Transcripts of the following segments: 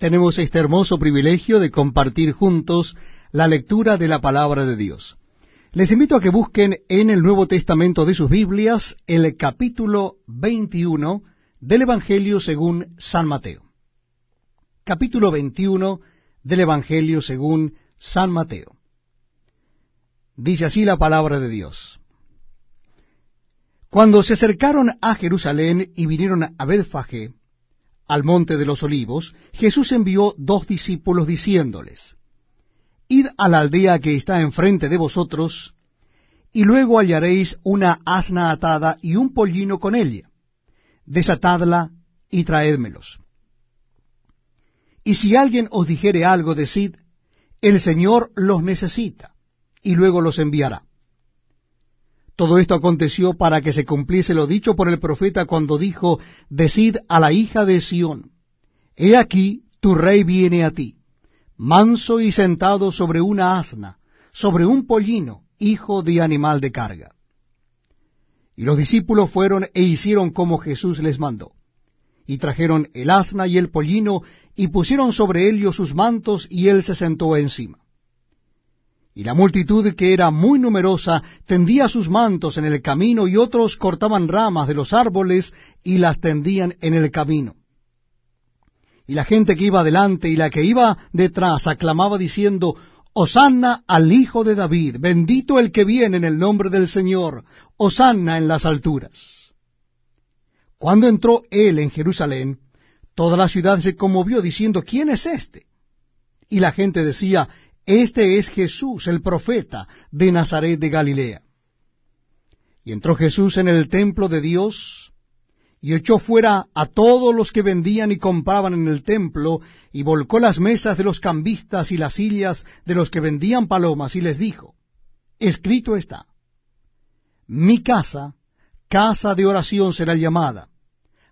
tenemos este hermoso privilegio de compartir juntos la lectura de la palabra de Dios. Les invito a que busquen en el Nuevo Testamento de sus Biblias el capítulo 21 del Evangelio según San Mateo. Capítulo 21 del Evangelio según San Mateo. Dice así la palabra de Dios. Cuando se acercaron a Jerusalén y vinieron a Betfagé, al monte de los olivos, Jesús envió dos discípulos diciéndoles, Id a la aldea que está enfrente de vosotros, y luego hallaréis una asna atada y un pollino con ella. Desatadla y traédmelos. Y si alguien os dijere algo, decid, el Señor los necesita, y luego los enviará. Todo esto aconteció para que se cumpliese lo dicho por el profeta cuando dijo, Decid a la hija de Sión, He aquí, tu rey viene a ti, manso y sentado sobre una asna, sobre un pollino, hijo de animal de carga. Y los discípulos fueron e hicieron como Jesús les mandó. Y trajeron el asna y el pollino, y pusieron sobre ellos sus mantos, y él se sentó encima. Y la multitud, que era muy numerosa, tendía sus mantos en el camino, y otros cortaban ramas de los árboles y las tendían en el camino. Y la gente que iba delante y la que iba detrás aclamaba diciendo, Hosanna al Hijo de David, bendito el que viene en el nombre del Señor, Hosanna en las alturas. Cuando entró él en Jerusalén, toda la ciudad se conmovió diciendo, ¿quién es este? Y la gente decía, este es Jesús, el profeta de Nazaret de Galilea. Y entró Jesús en el templo de Dios, y echó fuera a todos los que vendían y compraban en el templo, y volcó las mesas de los cambistas y las sillas de los que vendían palomas, y les dijo, Escrito está, mi casa, casa de oración será llamada,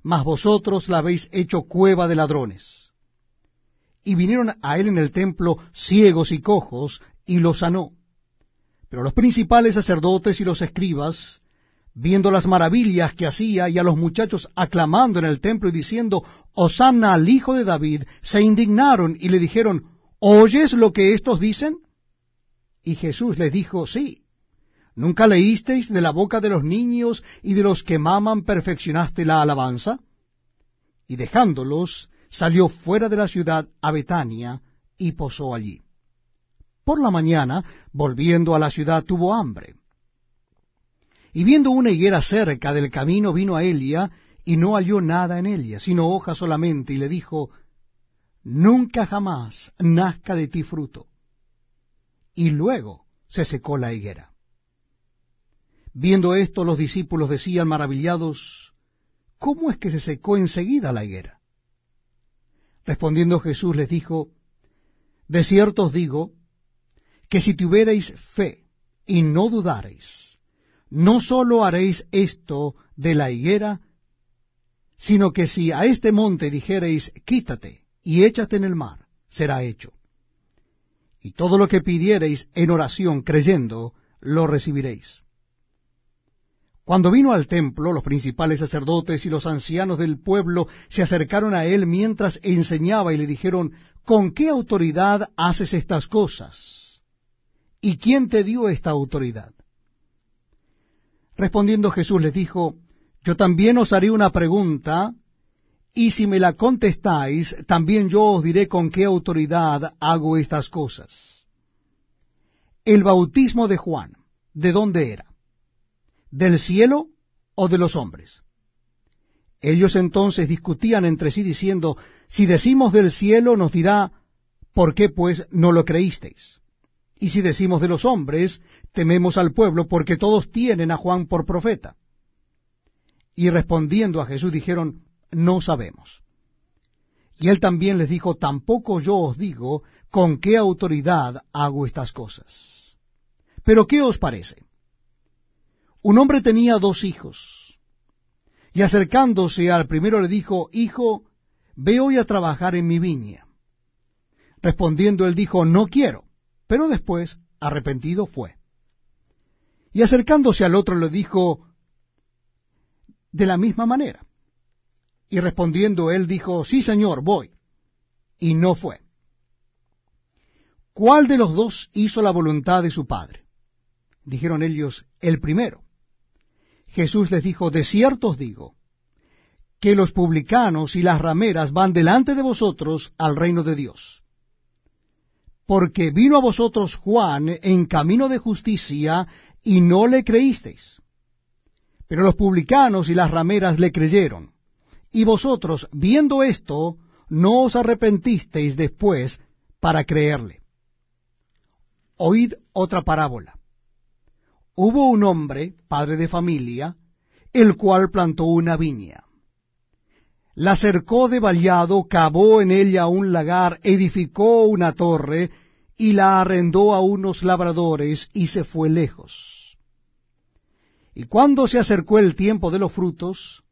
mas vosotros la habéis hecho cueva de ladrones y vinieron a él en el templo ciegos y cojos, y los sanó. Pero los principales sacerdotes y los escribas, viendo las maravillas que hacía y a los muchachos aclamando en el templo y diciendo, Hosanna al Hijo de David, se indignaron y le dijeron, ¿oyes lo que estos dicen? Y Jesús les dijo, sí. ¿Nunca leísteis de la boca de los niños y de los que maman perfeccionaste la alabanza? Y dejándolos, salió fuera de la ciudad a Betania y posó allí. Por la mañana, volviendo a la ciudad, tuvo hambre. Y viendo una higuera cerca del camino, vino a Elia, y no halló nada en ella, sino hojas solamente, y le dijo, Nunca jamás nazca de ti fruto. Y luego se secó la higuera. Viendo esto, los discípulos decían maravillados, ¿cómo es que se secó enseguida la higuera? Respondiendo Jesús les dijo, De cierto os digo, que si tuviereis fe y no dudareis, no sólo haréis esto de la higuera, sino que si a este monte dijereis, quítate y échate en el mar, será hecho. Y todo lo que pidiereis en oración creyendo, lo recibiréis. Cuando vino al templo, los principales sacerdotes y los ancianos del pueblo se acercaron a él mientras enseñaba y le dijeron, ¿con qué autoridad haces estas cosas? ¿Y quién te dio esta autoridad? Respondiendo Jesús les dijo, yo también os haré una pregunta, y si me la contestáis, también yo os diré con qué autoridad hago estas cosas. El bautismo de Juan, ¿de dónde era? Del cielo o de los hombres. Ellos entonces discutían entre sí diciendo, si decimos del cielo nos dirá, ¿por qué pues no lo creísteis? Y si decimos de los hombres, tememos al pueblo porque todos tienen a Juan por profeta. Y respondiendo a Jesús dijeron, no sabemos. Y él también les dijo, tampoco yo os digo con qué autoridad hago estas cosas. Pero ¿qué os parece? Un hombre tenía dos hijos, y acercándose al primero le dijo, Hijo, ve hoy a trabajar en mi viña. Respondiendo él dijo, No quiero, pero después, arrepentido, fue. Y acercándose al otro le dijo, de la misma manera. Y respondiendo él dijo, Sí, señor, voy. y no fue. ¿Cuál de los dos hizo la voluntad de su padre? Dijeron ellos, el primero. Jesús les dijo, de cierto os digo, que los publicanos y las rameras van delante de vosotros al reino de Dios. Porque vino a vosotros Juan en camino de justicia y no le creísteis. Pero los publicanos y las rameras le creyeron. Y vosotros, viendo esto, no os arrepentisteis después para creerle. Oíd otra parábola. Hubo un hombre, padre de familia, el cual plantó una viña la cercó de vallado, cavó en ella un lagar, edificó una torre, y la arrendó a unos labradores, y se fue lejos. Y cuando se acercó el tiempo de los frutos,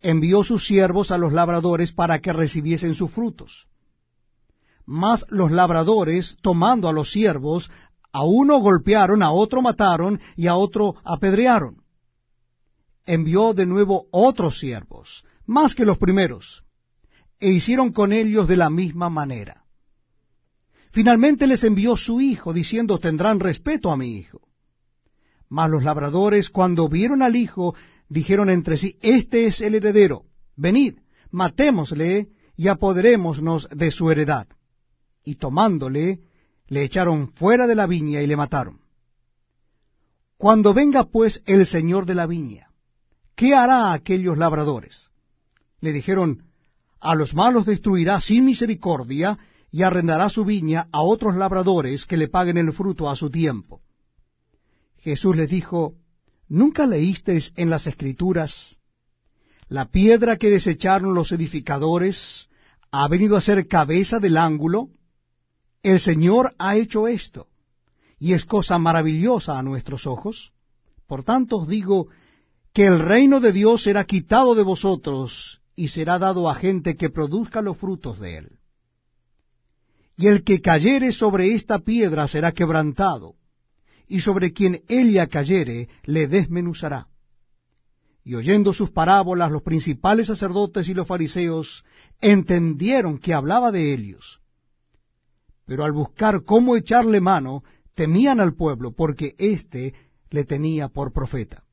envió sus siervos a los labradores para que recibiesen sus frutos. Mas los labradores, tomando a los siervos, a uno golpearon, a otro mataron, y a otro apedrearon. Envió de nuevo otros siervos, más que los primeros, e hicieron con ellos de la misma manera. Finalmente les envió su hijo, diciendo, tendrán respeto a mi hijo. Mas los labradores, cuando vieron al hijo, dijeron entre sí, este es el heredero, venid, matémosle y apoderémonos de su heredad. Y tomándole, le echaron fuera de la viña y le mataron. Cuando venga pues el señor de la viña, ¿qué hará aquellos labradores? le dijeron, a los malos destruirá sin misericordia y arrendará su viña a otros labradores que le paguen el fruto a su tiempo. Jesús les dijo, ¿nunca leísteis en las escrituras, la piedra que desecharon los edificadores ha venido a ser cabeza del ángulo? El Señor ha hecho esto, y es cosa maravillosa a nuestros ojos. Por tanto os digo que el reino de Dios será quitado de vosotros y será dado a gente que produzca los frutos de él. Y el que cayere sobre esta piedra será quebrantado, y sobre quien ella cayere le desmenuzará. Y oyendo sus parábolas, los principales sacerdotes y los fariseos entendieron que hablaba de ellos. Pero al buscar cómo echarle mano, temían al pueblo, porque éste le tenía por profeta.